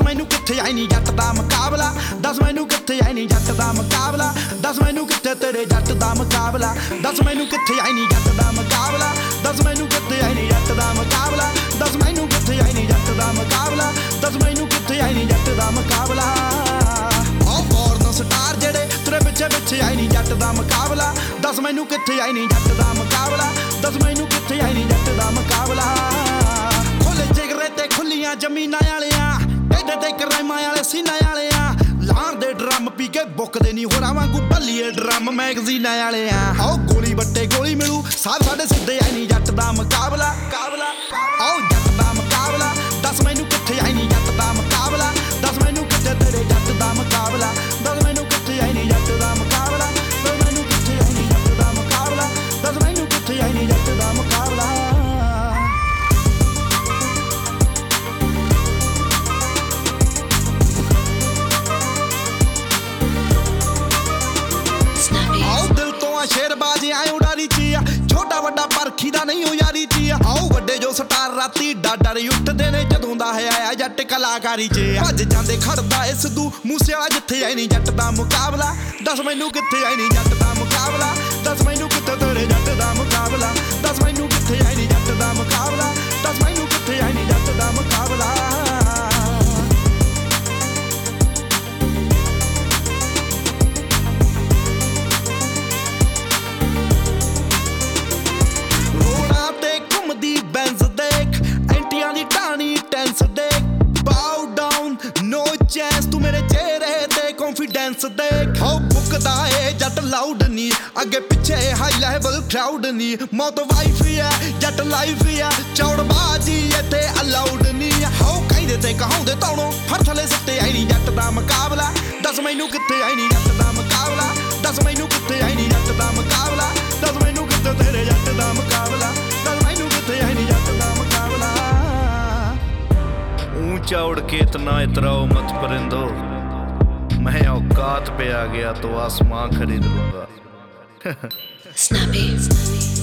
ਕਿੱਥੇ ਆਈ ਨਹੀਂ ਜੱਟ ਦਾ ਮੁਕਾਬਲਾ? ਦੱਸ ਮੈਨੂੰ ਕਿੱਥੇ ਆਈ ਨਹੀਂ ਜੱਟ ਦਾ ਮੁਕਾਬਲਾ? ਦੱਸ ਮੈਨੂੰ ਕਿੱਥੇ ਤੇਰੇ ਜੱਟ ਦਾ ਮੁਕਾਬਲਾ? ਦੱਸ ਮੈਨੂੰ ਕਿੱਥੇ ਆਈ ਨਹੀਂ ਜੱਟ ਦਾ ਮੁਕਾਬਲਾ? ਦੱਸ ਮੈਨੂੰ ਕਿੱਥੇ ਆਈ ਨਹੀਂ ਜੱਟ ਦਾ ਮੁਕਾਬਲਾ? ਦੱਸ ਮੈਨੂੰ ਕਿੱਥੇ ਆਈ ਨਹੀਂ ਜੱਟ ਦਾ ਮੁਕਾਬਲਾ? ਦੱਸ ਮੈਨੂੰ ਕਿੱਥੇ ਆਈ ਨਹੀਂ ਜੱਟ ਦਾ ਮੁਕਾਬਲਾ? ਆਹ ਫੋਰਨ ਸਟਾਰ ਜਿਹੜੇ ਤੇਰੇ ਪਿੱਛੇ ਪਿੱਛੇ ਆਈ ਨਹੀਂ ਜੱਟ ਦਾ ਮੁਕਾਬਲਾ। ਦੱਸ ਮੈਨੂੰ ਕਿੱਥੇ ਆਈ ਨਹੀਂ ਜੱਟ ਦਾ ਮੁਕਾਬਲਾ? ਏਡੇ ਤੇ ਕਰਮਾਂ ਵਾਲੇ ਸੀਨਾ ਵਾਲਿਆਂ ਲਾਰ ਦੇ ਡਰਮ ਪੀ ਕੇ ਬੁੱਕਦੇ ਨਹੀਂ ਹੋਰਾਂ ਵਾਂਗੂ ਭੱਲੀਏ ਡਰਮ ਮੈਗਜ਼ੀਨਾਂ ਵਾਲਿਆਂ ਆਓ ਗੋਲੀ ਵੱਟੇ ਗੋਲੀ ਮਿਲੂ ਸਾਹ ਸਾਡੇ ਸਿੱਧੇ ਆਈ ਨਹੀਂ ਜੱਟ ਦਾ ਮੁਕਾਬਲਾ। ਮੁਕਾਬਲਾ ਆਓ ਜੱਟ ਦਾ ਆ। ਛੋਟਾ ਵੱਡਾ ਪਰਖੀ ਦਾ ਨਹੀਂ ਹੋ ਯਾਰੀ ਚੀ ਆ। ਆਓ ਵੱਡੇ ਜੋ ਸਟਾਰ ਰਾਤੀ ਡਾਡਰ ਉੱਠਦੇ ਨੇ ਜਦੋਂ ਦਾ ਹੈ ਆਇਆ ਜੱਟ ਕਲਾਕਾਰੀ ਚ ਭੱਜ ਜਾਂਦੇ ਖੜਦਾ ਇਸ ਦੂ ਮੂਸੇ ਵਾਲਾ ਜਿੱਥੇ ਆਈ ਨਹੀਂ ਜੱਟ ਦਾ ਮੁਕਾਬਲਾ। ਦੱਸ ਮੈਨੂੰ ਕਿੱਥੇ ਆਈ ਨਹੀਂ ਜੱਟ ਕੌਨਫੀਡੈਂਸ ਦੇਖ ਹੋ ਬੁੱਕਦਾ ਏ ਜੱਟ ਲਾਊਡ ਨਹੀਂ ਅੱਗੇ ਪਿੱਛੇ ਹਾਈ ਲੈਵਲ ਕਰਾਊਡ ਨਹੀਂ ਮੌਤ ਵਾਈਫ ਹੈ ਜੱਟ ਲਾਈਫ ਹੈ ਚੌੜਬਾਜੀ ਇੱਥੇ ਅਲਾਊਡ ਨਹੀਂ ਹੋ ਕਹਿੰਦੇ ਤੇ ਕਹਾਉਂਦੇ ਤੌਣੋਂ ਫੜ ਥਲੇ ਸੱਤੇ ਆਈ ਨਹੀਂ ਜੱਟ ਦਾ ਮੁਕਾਬਲਾ ਦੱਸ ਮੈਨੂੰ ਕਿੱਥੇ ਆਈ ਨਹੀਂ ਜੱਟ ਦਾ ਮੁਕਾਬਲਾ ਦੱਸ ਮੈਨੂੰ ਕਿੱਥੇ ਆਈ ਨਹੀਂ ਜੱਟ ਦਾ ਮੁਕਾਬਲਾ ਦੱਸ ਮੈਨੂੰ ਕਿੱਥੇ ਤੇਰੇ ਜੱਟ ਦਾ ਮੁਕਾਬਲਾ ਦੱਸ ਮੈਨੂੰ ਕਿੱਥੇ ਆਈ ਨਹੀਂ ਜੱਟ ਦਾ ਮੁਕਾਬਲਾ ऊंचा उड़ के इतना इतराओ मत परिंदो मैं औकात पे आ गया तो आसमां खरीद लूंगा Snappy.